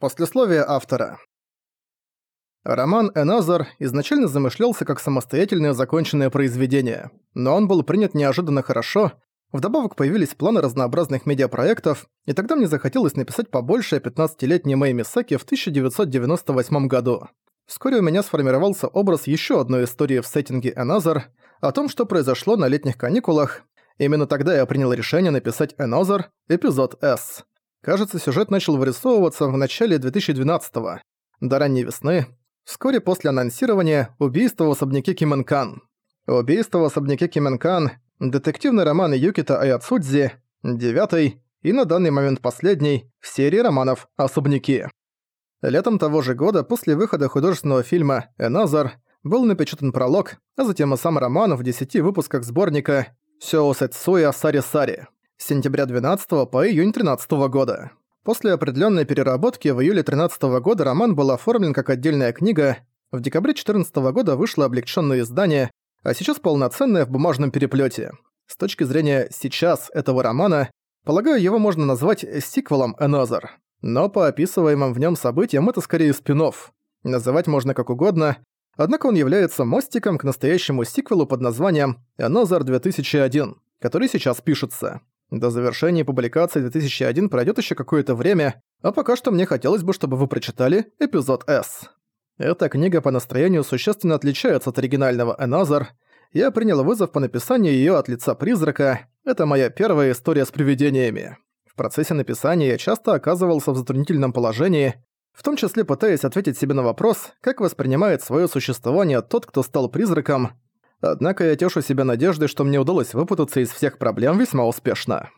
Послесловие автора. Роман «Эназар» изначально замышлялся как самостоятельное законченное произведение, но он был принят неожиданно хорошо, вдобавок появились планы разнообразных медиапроектов, и тогда мне захотелось написать побольше о 15-летней Мэй Мисаки в 1998 году. Вскоре у меня сформировался образ еще одной истории в сеттинге «Эназар», о том, что произошло на летних каникулах. Именно тогда я принял решение написать «Эназар» эпизод «С». Кажется, сюжет начал вырисовываться в начале 2012-го, до ранней весны, вскоре после анонсирования убийства в особняке Кименкан. Убийство в особняке Кименкан – детективный роман Юкита Аяцудзи, девятый и на данный момент последний в серии романов «Особняки». Летом того же года, после выхода художественного фильма «Эназар», был напечатан пролог, а затем и сам роман в десяти выпусках сборника «Сёосэцуя Сари-Сари» с сентября 12 по июнь 13 года. После определенной переработки в июле 13 года роман был оформлен как отдельная книга, в декабре 14 года вышло облегченное издание, а сейчас полноценное в бумажном переплете. С точки зрения «сейчас» этого романа, полагаю, его можно назвать сиквелом «Another». Но по описываемым в нем событиям это скорее спин -офф. Называть можно как угодно, однако он является мостиком к настоящему сиквелу под названием «Another 2001», который сейчас пишется. До завершения публикации 2001 пройдет еще какое-то время, а пока что мне хотелось бы, чтобы вы прочитали эпизод S. Эта книга по настроению существенно отличается от оригинального Another. Я принял вызов по написанию ее от лица призрака. Это моя первая история с привидениями. В процессе написания я часто оказывался в затруднительном положении, в том числе пытаясь ответить себе на вопрос, как воспринимает свое существование тот, кто стал призраком, Однако я тешу себя надеждой, что мне удалось выпутаться из всех проблем весьма успешно.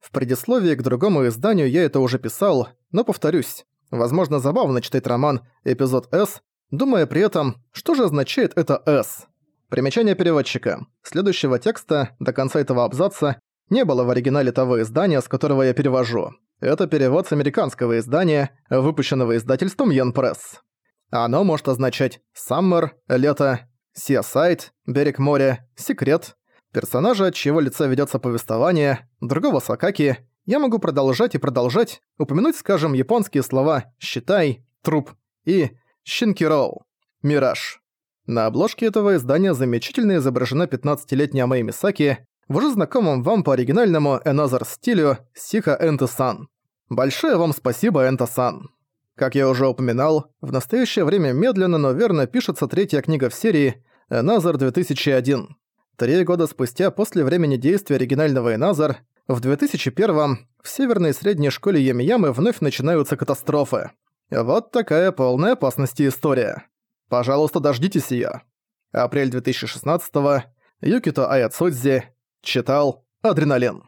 В предисловии к другому изданию я это уже писал, но повторюсь, возможно забавно читать роман «Эпизод С», думая при этом, что же означает это «С». Примечание переводчика. Следующего текста, до конца этого абзаца, не было в оригинале того издания, с которого я перевожу. Это перевод с американского издания, выпущенного издательством Ян Пресс. Оно может означать «Summer», «Лето», Сиасайд, Берег моря, Секрет, персонажа, от чьего лица ведется повествование, другого Сакаки, я могу продолжать и продолжать, упомянуть, скажем, японские слова «считай», «труп» и «щинкироу» — «мираж». На обложке этого издания замечательно изображена 15-летняя Мэй Мисаки в уже знакомом вам по оригинальному Another стилю Сиха Энте-сан. Большое вам спасибо, Энте-сан. Как я уже упоминал, в настоящее время медленно, но верно пишется третья книга в серии «Эназар 2001». Три года спустя после времени действия оригинального «Эназар», в 2001 в северной средней школе Ямиямы вновь начинаются катастрофы. Вот такая полная опасности история. Пожалуйста, дождитесь её. Апрель 2016 Юкито Аяцудзи читал «Адреналин».